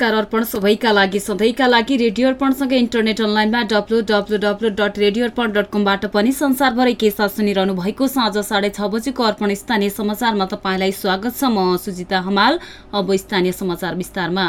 नमस्कार अर्पण सबैका लागि सधैँका लागि रेडियो अर्पणसँगै इन्टरनेट अनलाइनमा W W W dot radio Arpan dot कमबाट पनि संसारभरै के साथ सुनिरहनु भएको साँझ साढे छ बजेको अर्पण स्थानीय समाचारमा तपाईँलाई स्वागत छ। म सुजिता हमाल अब स्थानीय समाचार विस्तारमा।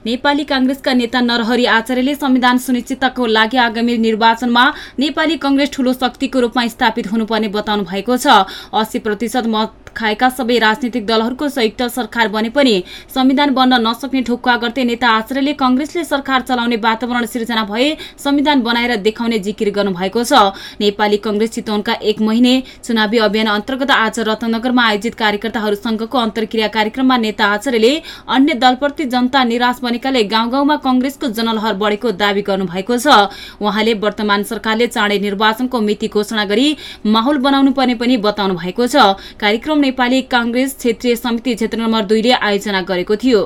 नेपाली काङ्ग्रेसका नेता नरहरि आचार्यले संविधान सुनिश्चितताको लागि आगामी निर्वाचनमा नेपाली काङ्ग्रेस ठूलो शक्तिको रूपमा स्थापित हुनुपर्ने बताउनु भएको छ। अस्सी प्रतिशत मत खाएका सबै राजनीतिक दलहरूको संयुक्त सरकार बने पनि संविधान बन्न नसक्ने ठोक्का गर्दै नेता आचार्यले कंग्रेसले सरकार चलाउने वातावरण सिर्जना भए संविधान बनाएर देखाउने जिकिर गर्नुभएको छ। नेपाली कंग्रेस चितवनका एक महिने चुनावी अभियान अन्तर्गत आज रत्नगरमा आयोजित कार्यकर्ताहरूसँगको अन्तर्क्रिया कार्यक्रममा नेता आचार्यले अन्य दलप्रति जनता निराश बनेकाले गाउँ गाउँमा कंग्रेसको जनलहर बढेको दावी गर्नुभएको छ। उहाँले वर्तमान सरकारले चाँडै निर्वाचनको मिति घोषणा गरी माहौल बनाउनु पर्ने पनि बताउनु भएको छ। कार्यक्रम नेपाली काङ्ग्रेस क्षेत्रीय समिति क्षेत्र नम्बर दुईले आयोजना गरेको थियो।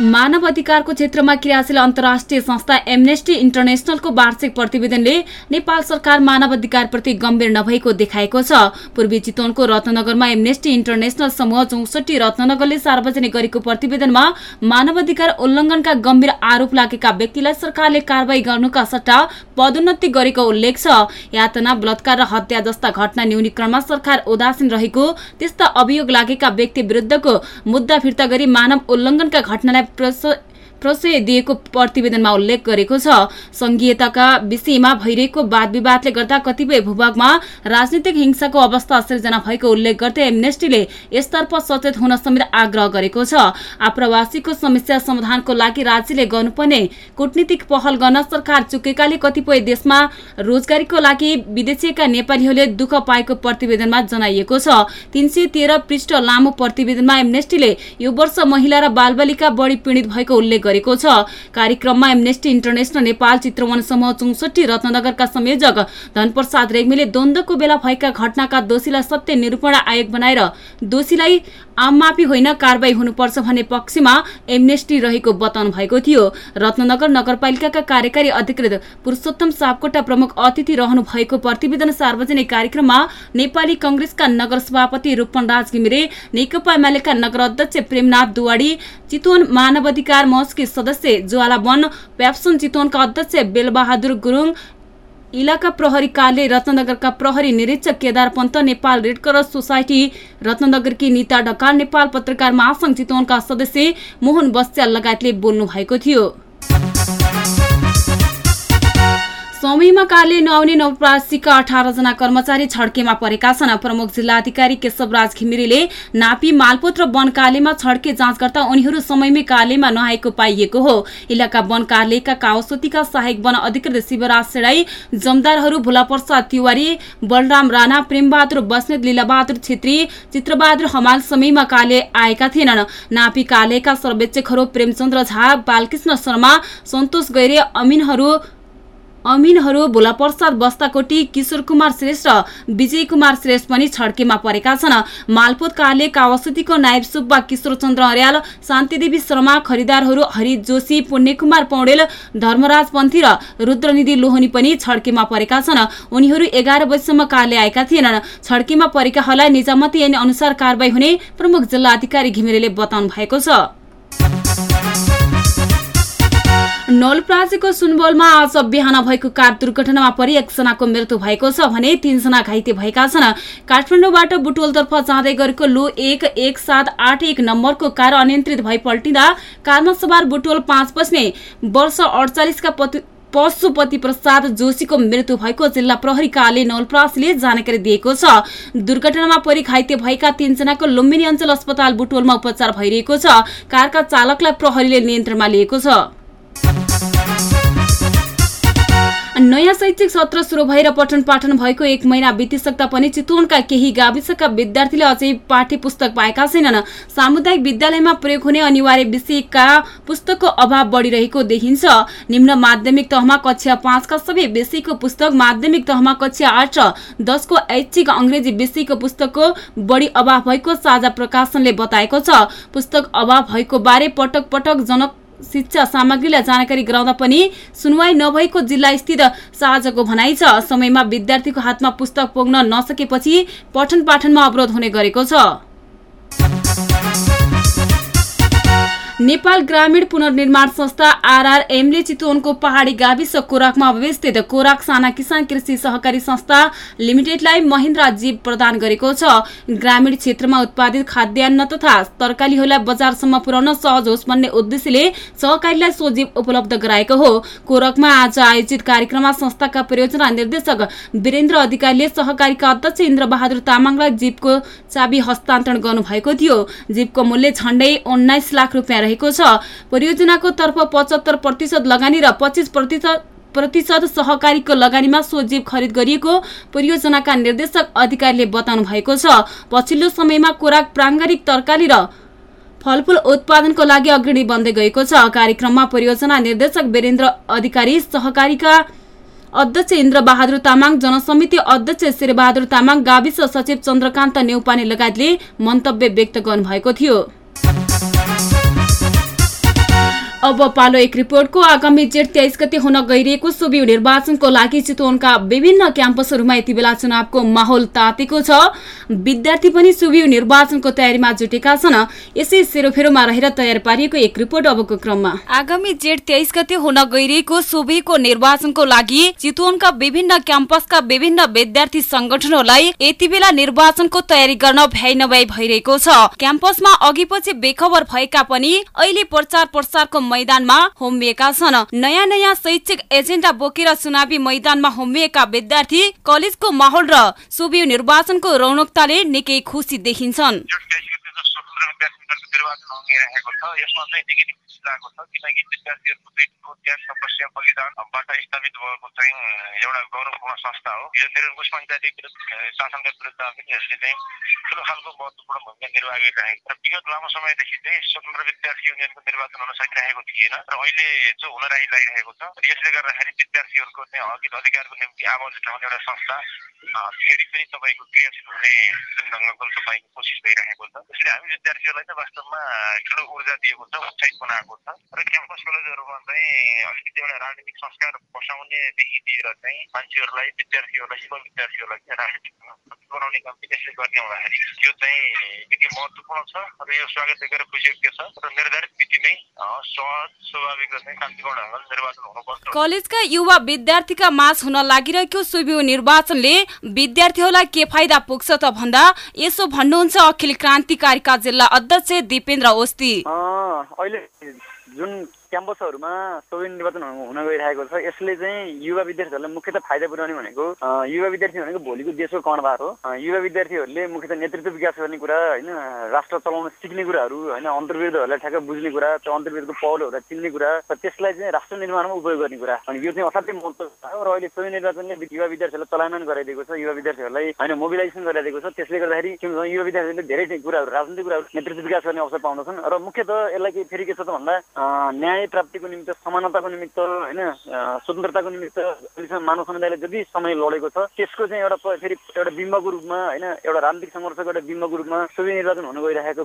मानव अधिकारको क्षेत्रमा क्रियाशील अन्तर्राष्ट्रिय संस्था एमनेस्टी इन्टरनेशनलको वार्षिक प्रतिवेदनले नेपाल सरकार मानव अधिकारप्रति गम्भीर नभएको देखाएको छ। पूर्वी चितवनको रत्नगरमा एमनेस्टी इन्टरनेशनल समूह चौसठी रत्नगरले सार्वजनिक गरेको प्रतिवेदनमा मानव अधिकार उल्लंघनका गम्भीर आरोप लागेका व्यक्तिलाई सरकारले कारवाही गर्नुका सट्टा पदोन्नति गरेको उल्लेख छ। यातना बलात्कार र हत्या जस्ता घटना न्यूनीकरणमा सरकार उदासीन रहेको त्यस्ता अभियोग लागेका व्यक्ति विरुद्धको मुद्दा फिर्ता गरी मानव उल्लंघनका घटनालाई प्रसो प्रशय दिएको प्रतिवेदनमा उल्लेख गरेको छ। संघीयताका विषयमा भइरहेको वाद विवादले गर्दा कतिपय भूभागमा राजनीतिक हिंसाको अवस्था सिर्जना भएको उल्लेख गर्दै एमनेस्टीले यसतर्फ सचेत हुन समेत आग्रह गरेको छ। आप्रवासीको समस्या समाधानको लागि राज्यले गर्नुपर्ने कूटनीतिक पहल गर्न सरकार चुकेकाले कतिपय देशमा रोजगारीको लागि विदेशीका नेपालीहरूले दुःख पाएको प्रतिवेदनमा जनाइएको छ। तीन पृष्ठ लामो प्रतिवेदनमा एमनेस्टीले यो वर्ष महिला र बालबालिका बढी पीड़ित भएको उल्लेख गरेको छ। कार्यक्रममा एमनेस्टी इन्टरनेशनल नेपाल चित्रवन समूह चौसठी रत्नगरका संयोजक धनप्रसाद रेग्मीले द्वन्द्वको बेला भएका घटनाका दोषीलाई सत्य निरूपण आयोग बनाएर दोषीलाई आममापी होइन कारवाही हुनुपर्छ भन्ने पक्षमा एमनेस्टी रहेको बताउनु भएको थियो। रत्नगर नगरपालिकाका कार्यकारी अधिकृत पुरूषोत्तम सापकोटा प्रमुख अतिथि रहनु भएको प्रतिवेदन सार्वजनिक कार्यक्रममा नेपाली कंग्रेसका नगर सभापति रूपन राज घिमिरे नेकपा एमालेका नगर अध्यक्ष प्रेमनाथ दुवाडी चितवन मानवाधिकार सदस्य ज्वाला वन प्याप्सन चितवनका अध्यक्ष बेलबहादुर गुरुङ इलाका प्रहरी कार्य रत्नगरका प्रहरी निरीक्षक Kedar Pant Nepal Red Cross society रत्नगरकी Nita Dhakal Nepal पत्रकार महासंघ चितवनका सदस्य मोहन बस्याल लगायतले बोल्नु भएको थियो। समयमा कार्य नआउने नवप्रवासीका अठार जना कर्मचारी छड्केमा परेका छन्। प्रमुख जिल्लाधिकारी केशवराज घिमिरेले नापी मालपोत र वन कार्यमा छड्के जाँच गर्दा उनीहरू समयमै कार्यमा नआएको पाइएको हो। इलाका वन कार्यालयका कावसोतीका सहायक वन अधिकृत शिवराज सेडाई जमदारहरू भोलाप्रसाद तिवारी बलराम राणा प्रेमबहादुर बस्नेत लीलाबहादुर छेत्री चित्रबहादुर हमाल समयमा कार्य आएका थिएनन्। नापी कार्यालयका सर्वेक्षकहरू प्रेमचन्द्र झा बालकृष्ण शर्मा सन्तोष गैरे अमिनहरू अमिनहरू भोलाप्रसाद बस्ताकोटी किशोर कुमार श्रेष्ठ र विजय कुमार श्रेष्ठ पनि छड्केमा परेका छन्। मालपोत कार्यालय कावासुतीको नायब सुब्बा किशोर चन्द्र अर्याल शान्तिदेवी शर्मा खरिदारहरू हरि जोशी पुण्यकुमार पौडेल धर्मराज पन्थी र रुद्रनिधि लोहनी पनि छड्केमा परेका छन्। उनीहरू एघार बजीसम्म कार्यालय आएका थिएनन्। छड्केमा परेकाहरूलाई निजामती ऐन अनुसार कारवाही हुने प्रमुख जिल्ला अधिकारी घिमिरेले बताउनु भएको छ। नलप्रासीको सुनबोलमा आज बिहान भएको कार दुर्घटनामा परि एकजनाको मृत्यु भएको छ भने तीनजना घाइते भएका छन्। काठमाडौँबाट बुटोलतर्फ जाँदै गरेको लो एक एक सात आठ एक नम्बरको कार अनियन्त्रित भई पल्टिँदा कारमा सवार बुटोल पाँच बस्ने वर्ष अडचालिसका पशुपति प्रसाद जोशीको मृत्यु भएको जिल्ला प्रहरी कार्यालय नवलप्रासीले जानकारी दिएको छ। दुर्घटनामा परि घाइते भएका तीनजनाको लुम्बिनी अञ्चल अस्पताल बुटोलमा उपचार भइरहेको छ। कारका चालकलाई प्रहरीले नियन्त्रणमा लिएको छ। नयाँ शैक्षिक सत्र सुरु भएर पठन पाठन भएको एक महिना बितिसक्दा पनि चितवनका केही गाविसका विद्यार्थीले अझै पाठ्य पुस्तक पाएका छैनन्। सामुदायिक विद्यालयमा प्रयोग हुने अनिवार्य विषयका पुस्तकको अभाव बढिरहेको देखिन्छ। निम्न माध्यमिक तहमा कक्षा पाँचका सबै विषयको पुस्तक माध्यमिक तहमा कक्षा आठ र दसको ऐच्छिक अङ्ग्रेजी विषयको पुस्तकको बढी अभाव भएको साझा प्रकाशनले बताएको छ। पुस्तक अभाव भएको बारे पटक पटक जनक शिक्षा सामग्रीलाई जानकारी गराउँदा पनि सुनवाई नभएको जिल्ला स्थित साझको भनाइ छ। समयमा विद्यार्थीको हातमा पुस्तक पुग्न नसकेपछि पठन पाठनमा अवरोध हुने गरेको छ। नेपाल ग्रामीण पुनर्निर्माण संस्था आरआरएमले चितवनको पहाडी गाविस कोराकमा अवस्थित कोराक साना किसान कृषि सहकारी संस्था लिमिटेडलाई महिन्द्रा जीव प्रदान गरेको छ। ग्रामीण क्षेत्रमा उत्पादित खाद्यान्न तथा तरकारीहरूलाई बजारसम्म पुर्याउन सहज होस् भन्ने उद्देश्यले सहकारीलाई सो जीव उपलब्ध गराएको हो। कोरकमा आज आयोजित कार्यक्रममा संस्थाका परियोजना निर्देशक वीरेन्द्र अधिकारीले सहकारीका अध्यक्ष इन्द्र बहादुर तामाङलाई जीवको चाबी हस्तान्तरण गर्नुभएको थियो। जीवको मूल्य झण्डै उन्नाइस लाख रुपियाँ रहेको छ। परियोजनाको तर्फ पचहत्तर प्रतिशत लगानी र पच्चिस प्रतिशत सहकारीको लगानीमा सो जीव खरिद गरिएको परियोजनाका निर्देशक अधिकारीले बताउनु भएको छ। पछिल्लो समयमा कोराक प्राङ्गारिक तरकारी र फलफूल उत्पादनको लागि अग्रणी बन्दै गएको छ। कार्यक्रममा परियोजना निर्देशक वीरेन्द्र अधिकारी सहकारीका अध्यक्ष इन्द्र बहादुर तामाङ जनसमिति अध्यक्ष शेरबहादुर तामाङ गाविस सचिव चन्द्रकान्त नेउपाने लगायतले मन्तव्य व्यक्त गर्नुभएको थियो। अब पालो एक रिपोर्टको आगामी जेठ तेइस गते हुन गइरहेको सुबिउ निर्वाचनको लागि चितवनका विभिन्न क्याम्पसहरूमा यति बेला चुनावको माहौल तातेको छ। विद्यार्थी पनि सुबिउ निर्वाचनको तयारीमा जुटेका छन्। यसै सेरोफेरोमा रहेर तयार पारिएको एक रिपोर्ट अबको क्रममा। आगामी जेठ तेइस गते हुन गइरहेको सुबिको निर्वाचनको लागि चितवनका विभिन्न क्याम्पसका विभिन्न विद्यार्थी संगठनहरूलाई यति बेला निर्वाचनको तयारी गर्न भ्याइ नभ्याइ भइरहेको छ। क्याम्पसमा अघि बेखबर भएका पनि अहिले प्रचार प्रसारको मैदानमा होमिएका छन्। नयाँ नयाँ शैक्षिक एजेन्डा बोकेर चुनावी मैदानमा होमिएका विद्यार्थी कलेजको माहौल र सुबिउ निर्वाचनको रौनकताले निकै खुसी देखिन्छन्। लागेको छ किनकि विद्यार्थीहरूको त्याग तपस्या बलिदानबाट स्थापित भएको चाहिँ एउटा गौरवपूर्ण संस्था हो यो निरङ्कुश पञ्चायती शासनका विरुद्धमा पनि यसले चाहिँ ठुलो खालको महत्त्वपूर्ण भूमिका निर्वाह गरिरहेको र विगत लामो समयदेखि चाहिँ स्वतन्त्र विद्यार्थी युनियनको निर्वाचन हुन सकिरहेको थिएन र अहिले जो हुन लागिरहेको छ यसले गर्दाखेरि विद्यार्थीहरूको चाहिँ हकित अधिकारको निम्ति आवाज उठाउने एउटा संस्था फेरि पनि तपाईँको क्रियाशील हुने जुन ढङ्गको तपाईँको कोसिस भइरहेको छ त्यसले हामी विद्यार्थीहरूलाई चाहिँ वास्तवमा ठुलो ऊर्जा दिएको छ उत्साहित बनाएको छ र क्याम्पस कलेजहरूमा चाहिँ अलिकति एउटा राजनीतिक संस्कार बसाउनेदेखि लिएर चाहिँ मान्छेहरूलाई विद्यार्थीहरूलाई युवा विद्यार्थीहरूलाई चाहिँ राजनीतिक बनाउने काम त्यसले गर्ने हुँदाखेरि यो चाहिँ निकै महत्त्वपूर्ण छ र यो स्वागत देखेर खुसीयोग्य छ र निर्धारित मिति नै सहज स्वाभाविक र चाहिँ शान्तिपूर्ण ढङ्गले निर्वाचन हुनुपर्छ कलेजका युवा विद्यार्थीका माझ हुन लागिरहेको सुबिउ निर्वाचनले विद्यार्थीहरूलाई के फाइदा पुग्छ त भन्दा यसो भन्नुहुन्छ अखिल क्रान्तिकारीका जिल्ला अध्यक्ष दिपेन्द्र ओस्ती अहिले जुन क्याम्पसहरूमा सबै निर्वाचन हुन गइरहेको छ। यसले चाहिँ युवा विद्यार्थीहरूलाई मुख्यतः फाइदा पुर्याउने भनेको युवा विद्यार्थी भनेको भोलिको देशको कर्णधार हो। युवा विद्यार्थीहरूले मुख्यतः नेतृत्व विकास गर्ने कुरा होइन राष्ट्र चलाउन सिक्ने कुराहरू होइन अन्तर्वेदहरूलाई ठ्याक्क बुझ्ने कुरा त्यो अन्तर्वेदको पहलहरूलाई चिन्ने कुरा र त्यसलाई चाहिँ राष्ट्र निर्माणमा उपयोग गर्ने कुरा अनि यो चाहिँ असाध्यै महत्त्व छ र अहिले सबै निर्वाचनले युवा विद्यार्थीहरूलाई चलायमान गराइदिएको छ युवा विद्यार्थीहरूलाई होइन मोबिलाइजेसन गराइदिएको छ। त्यसले गर्दाखेरि युवा विद्यार्थीहरूले धेरै कुराहरू राजनीतिक कुराहरू नेतृत्व विकास गर्ने अवसर पाउँदछन्। र मुख्यतः यसलाई के फेरि के छ त भन्दा न्याय न्याय प्राप्तिको निमित्त समानताको निमित्त होइन स्वतन्त्रताको निमित्त अहिलेसम्म मानव समुदायले जति समय लडेको छ त्यसको चाहिँ एउटा फेरि एउटा बिम्बको रूपमा होइन एउटा राजनीतिक सङ्घर्षको एउटा बिम्बको रूपमा सबै निर्वाचन हुन गइरहेको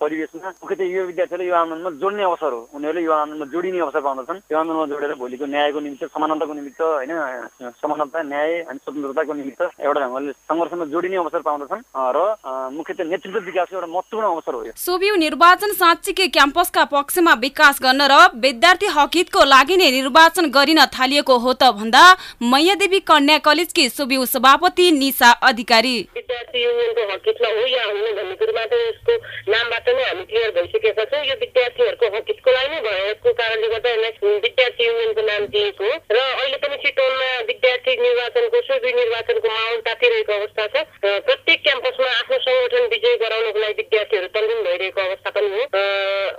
परिवेशमा मुख्यतः युवा विद्यार्थीले यो आन्दोलनमा जोड्ने अवसर हो। उनीहरूले यो आन्दोलनमा जोडिने अवसर पाउँदछन्। यो आन्दोलनमा जोडेर भोलिको न्यायको निमित्त समानताको निमित्त होइन समानता न्याय अनि स्वतन्त्रताको निमित्त एउटा ढङ्गले सङ्घर्षमा जोडिने अवसर पाउँदछन्। र मुख्यतः नेतृत्व विकासको एउटा महत्त्वपूर्ण अवसर हो यो। सोभियु निर्वाचन साँच्चीकै क्याम्पसका पक्षमा विकास गर्न र विद्यार्थी हकितको लागि नै निर्वाचन गरिन थालिएको हो त भन्दा मैयादेवी कन्या कलेजकी सुबिउ सभापति निशा अधिकारी। विद्यार्थी युनियनको हकितमा हो या होइन भन्ने कुरोमा त यसको नामबाट नै हामी क्लियर भइसकेका छौँ। यो विद्यार्थीहरूको हकितको लागि नै भएको कारणले गर्दा यसलाई विद्यार्थी युनियनको नाम दिएको। र अहिले पनि चितवनमा विद्यार्थी निर्वाचनको सुबी निर्वाचनको माहौल तातिरहेको अवस्था छ प्रत्येक क्याम्पसमा आफ्नो सङ्गठन विजय गराउनको लागि विद्यार्थीहरू तल्लीन भइरहेको अवस्था पनि हो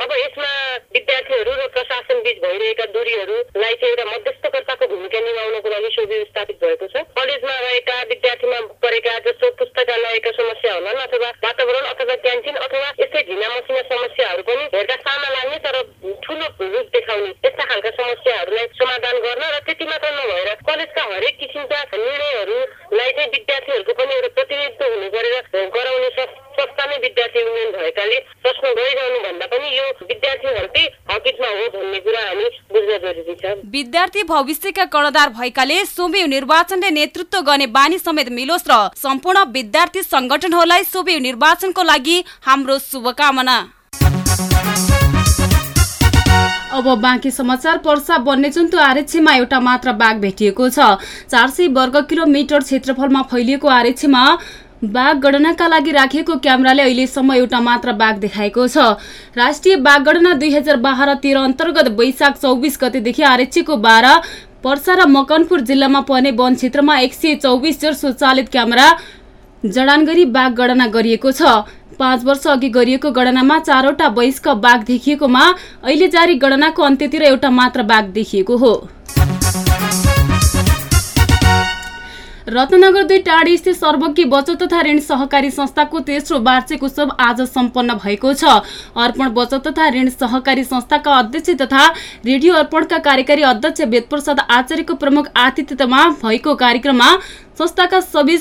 अब यसमा विद्यार्थीहरू र प्रशासन बीच भइरहेका दूरीहरूलाई चाहिँ एउटा मध्यस्थकर्ताको भूमिका निभाउनको लागि सुबि स्थापित भएको छ कलेजमा रहेका विद्यार्थीमा परेका जस्तो पुस्तकालयका समस्या होलान् अथवा वातावरण अथवा क्यान्टिन अथवा यस्तै ढिला मसिना समस्याहरू पनि हेर्दा साना लाग्ने तर ठुलो रूप देखाउने यस्ता खालका समस्याहरूलाई समाधान गर्न र त्यति मात्र नभएर कलेजका हरेक किसिमका निर्णयहरूलाई चाहिँ विद्यार्थीहरूको पनि एउटा प्रतिनिधित्व हुने गरेर गराउने संस्था नै विद्यार्थी युनियन भएकाले प्रश्न गरिरहनु भन्दा पनि यो विद्यार्थीहरूकै हकितमा हो भन्ने कुरा हामी बुझ्न जरुरी छ। विद्यार्थी भविष्यका कर्णधार भएकाले सोबि निर्वाचनले नेतृत्व गर्ने बानी समेत मिलोस् र सम्पूर्ण विद्यार्थी संगठनहरूलाई सोबि निर्वाचनको लागि हाम्रो शुभकामना। अब बाँकी समाचार पर्सा वन्यजन्तु आरक्षमा एउटा मात्र बाघ भेटिएको छ। चार सय वर्ग किलोमिटर क्षेत्रफलमा फैलिएको आरक्षमा बाघ गणनाका लागि राखिएको क्यामेराले अहिलेसम्म एउटा मात्र बाघ देखाएको छ। राष्ट्रिय बाघ गणना दुई हजार बाह्र तेह्र अन्तर्गत वैशाख चौबिस गतेदेखि आरक्षीको बाह्र पर्सा र मकनपुर जिल्लामा पर्ने वन क्षेत्रमा एक सय चौबिस जर स्वचालित क्यामेरा जडान गरी बाघ गणना गरिएको छ। पाँच वर्ष अघि गरिएको गणनामा चारवटा वयस्क बाघ देखिएकोमा अहिले जारी गणनाको अन्त्यतिर एउटा मात्र बाघ देखिएको हो। रत्नगर दुई टाढी स्थित सर्वज्ञ बचत तथा ऋण सहकारी संस्थाको तेस्रो वार्षिक उत्सव आज सम्पन्न भएको छ। अर्पण बचत तथा ऋण सहकारी संस्थाका अध्यक्ष तथा रेडियो अर्पणका कार्यकारी अध्यक्ष वेदप्रसाद आचार्यको प्रमुख आतिथ्यतामा भएको कार्यक्रममा संस्थाका सबै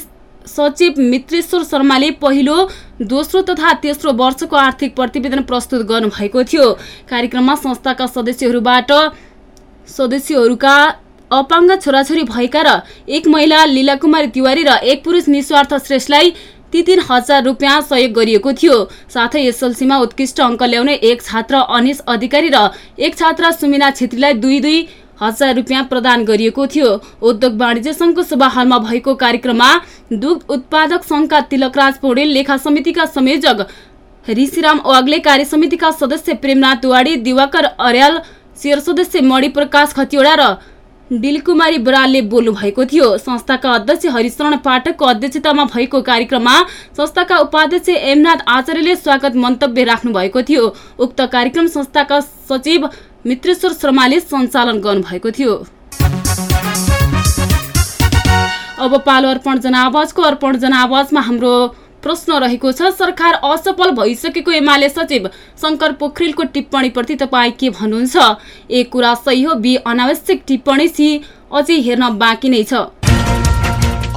सचिव मित्रेश्वर शर्माले पहिलो दोस्रो तथा तेस्रो वर्षको आर्थिक प्रतिवेदन प्रस्तुत गर्नुभएको थियो। कार्यक्रममा संस्थाका सदस्यहरूबाट सदस्यहरूका अपाङ्ग छोराछोरी भएका र एक महिला लीला कुमारी तिवारी र एक पुरुष निस्वार्थ श्रेष्ठलाई ती तीन हजार रुपियाँ सहयोग गरिएको थियो। साथै एसएलसीमा उत्कृष्ट अङ्क ल्याउने एक छात्र अनिश अधिकारी र एक छात्रा सुमिना छेत्रीलाई दुई दुई हजार रुपियाँ प्रदान गरिएको थियो। उद्योग वाणिज्य संघको सभा हलमा भएको कार्यक्रममा दुग्ध उत्पादक संघका तिलकराज पौडेल लेखा समितिका संयोजक ऋषिराम वाग्ले कार्य समितिका सदस्य प्रेमनाथ दुवाडी दिवाकर अर्याल शेयर सदस्य मणिप्रकाश खतिवडा र डिलकुमारी बरालले बोल्नु भएको थियो। संस्थाका अध्यक्ष हरिशरण पाठकको अध्यक्षतामा भएको कार्यक्रममा संस्थाका उपाध्यक्ष एमनाथ आचार्यले स्वागत मन्तव्य राख्नु भएको थियो। उक्त कार्यक्रम संस्थाका सचिव मित्रेश्वर शर्माले सञ्चालन गर्नुभएको थियो। अब पालो अर्पण जनावाजको अर्पण जनावाजमा हाम्रो प्रश्न रहेको छ सरकार असफल भइसकेको एमाले सचिव शङ्कर पोखरेलको टिप्पणीप्रति तपाईँ के भन्नुहुन्छ? ए कुरा सही हो बी अनावश्यक टिप्पणी सी अझै हेर्न बाँकी नै छ।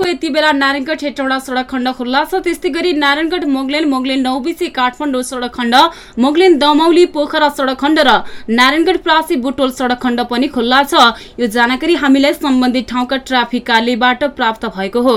पालो को यति बेला नारायणगढ हेटौँडा सडक खण्ड खुल्ला छ। त्यस्तै गरी नारायणगढ मोगलेन मोगलेन नौबिसी काठमाडौँ सडक खण्ड मोगलेन दमौली पोखरा सडक खण्ड र नारायणगढ प्रासी बुटोल सडक खण्ड पनि खुल्ला छ। यो जानकारी हामीलाई सम्बन्धित ठाउँका ट्राफिक कार्यालयबाट प्राप्त भएको हो।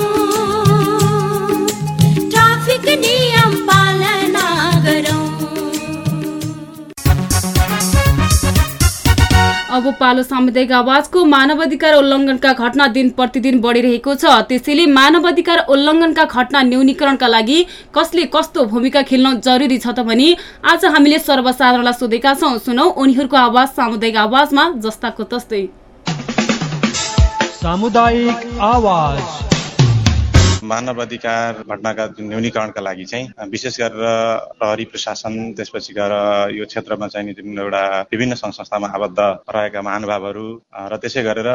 अब पालो सामुदायिक आवाजको मानव अधिकार उल्लङ्घनका घटना दिन प्रतिदिन बढिरहेको छ। त्यसैले मानव अधिकार उल्लङ्घनका घटना न्यूनीकरणका लागि कसले कस्तो भूमिका खेल्न जरुरी छ त भनी आज हामीले सर्वसाधारणलाई सोधेका छौँ। सुनौ उनीहरूको आवाज सामुदायिक आवाजमा जस्ताको तस्तै। सामुदायिक आवाज। मानव अधिकार घटनाका न्यूनीकरणका लागि चाहिँ विशेष गरेर प्रहरी प्रशासन त्यसपछि गएर यो क्षेत्रमा चाहिँ जुन एउटा विभिन्न सङ्घ संस्थामा आबद्ध रहेका महानुभावहरू र त्यसै गरेर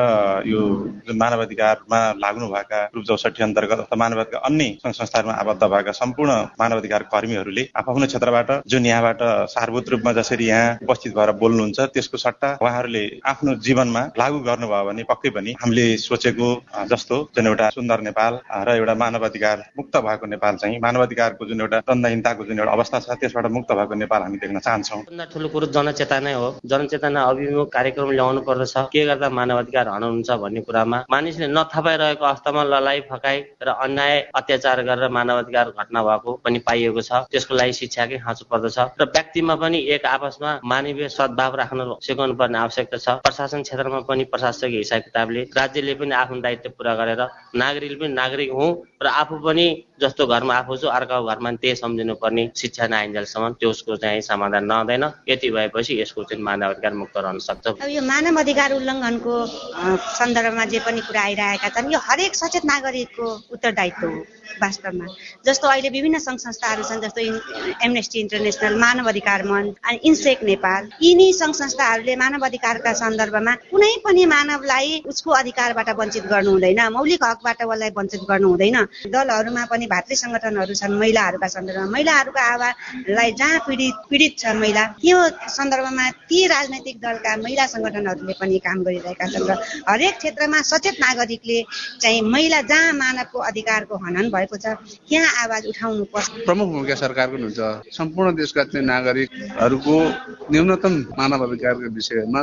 यो जुन मानव अधिकारमा लाग्नुभएका ग्रुप चौसठी अन्तर्गत अथवा मानव अधिकार अन्य सङ्घ संस्थाहरूमा आबद्ध भएका सम्पूर्ण मानव अधिकार कर्मीहरूले आफ्नो क्षेत्रबाट जुन यहाँबाट सारभूत रूपमा जसरी यहाँ उपस्थित भएर बोल्नुहुन्छ त्यसको सट्टा उहाँहरूले आफ्नो जीवनमा लागू गर्नुभयो भने पक्कै पनि हामीले सोचेको जस्तो जुन एउटा सुन्दर नेपाल र एउटा मानव अधिकार मुक्त भएको नेपाल चाहिँ मानव अधिकारको जुन एउटा दण्डहीनताको जुन एउटा अवस्था छ त्यसबाट मुक्त भएको नेपाल हामी देख्न चाहन्छौँ। ठुलो कुरो जनचेतना हो। जनचेतना अभिमुख कार्यक्रम ल्याउनु पर्दछ। के गर्दा मानव अधिकार हराउनुहुन्छ भन्ने कुरामा मानिसले नथपाइरहेको अवस्थामा ललाइ फकाइ र अन्याय अत्याचार गरेर मानव अधिकार घटना भएको पनि पाइएको छ। त्यसको लागि शिक्षाकै खाँचो पर्दछ। र व्यक्तिमा पनि एक आपसमा मानवीय सद्भाव राख्न सिकाउनु पर्ने आवश्यकता छ। प्रशासन क्षेत्रमा पनि प्रशासकीय हिसाब किताबले राज्यले पनि आफ्नो दायित्व पुरा गरेर नागरिकले पनि नागरिक हुँ। र आफू पनि जस्तो घरमा आफू छु अर्काको घरमा त्यही सम्झिनु पर्ने शिक्षा नआइन्जेलसम्म त्यसको चाहिँ समाधान नहुँदैन। यति भएपछि यसको चाहिँ मानव अधिकार मुक्त रहन सक्छ। अब यो मानव अधिकार उल्लङ्घनको सन्दर्भमा जे पनि कुरा आइरहेका छन् यो हरेक सचेत नागरिकको उत्तरदायित्व हो वास्तवमा। जस्तो अहिले विभिन्न सङ्घ संस्थाहरू छन् जस्तो एमनेस्टी इन्टरनेसनल मानव अधिकार मञ्च अनि इन्सेक नेपाल यिनी सङ्घ संस्थाहरूले मानव अधिकारका सन्दर्भमा कुनै पनि मानवलाई उसको अधिकारबाट वञ्चित गर्नु हुँदैन मौलिक हकबाट उसलाई वञ्चित गर्नु हुँदैन दलहरूमा पनि भातृ सङ्गठनहरू छन् महिलाहरूका सन्दर्भमा। महिलाहरूको आवाजलाई जहाँ पीडित पीडित छ महिला त्यो सन्दर्भमा ती राजनैतिक दलका महिला सङ्गठनहरूले पनि काम गरिरहेका छन् र हरेक क्षेत्रमा सचेत नागरिकले चाहिँ महिला जहाँ मानवको अधिकारको हनन भएको छ त्यहाँ आवाज उठाउनु पर्छ। प्रमुख भूमिका सरकारको हुन्छ। सम्पूर्ण देशका चाहिँ नागरिकहरूको न्यूनतम मानव अधिकारको विषयमा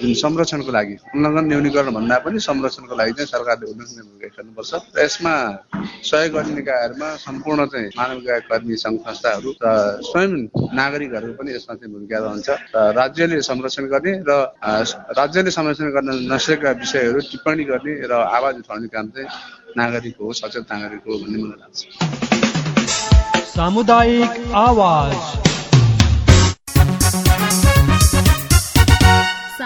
जुन संरक्षणको लागि उल्लङ्घन न्यूनीकरण भन्दा पनि संरक्षणको लागि चाहिँ सरकारले उल्लेखनीय भूमिका खेल्नुपर्छ यसमा सहयोग गर्ने निकायहरूमा सम्पूर्ण चाहिँ मानव कर्मी सङ्घ संस्थाहरू र स्वयं नागरिकहरू पनि यसमा चाहिँ भूमिका रहन्छ र राज्यले संरक्षण गर्ने र राज्यले संरक्षण गर्न नसकेका विषयहरू टिप्पणी गर्ने र आवाज उठाउने काम चाहिँ नागरिक हो सचेत नागरिक हो भन्ने मलाई लाग्छ। सामुदायिक आवाज।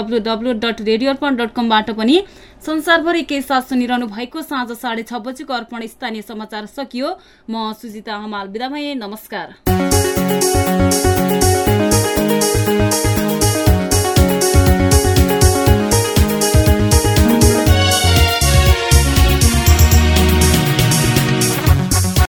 डब्लु डब्लु पनि संसारभरि के साथ सुनिरहनु भएको साँझ साढे छ बजेको अर्पण स्थानीय समाचार सकियो। म सुजिता हमाल बिदा नमस्कार।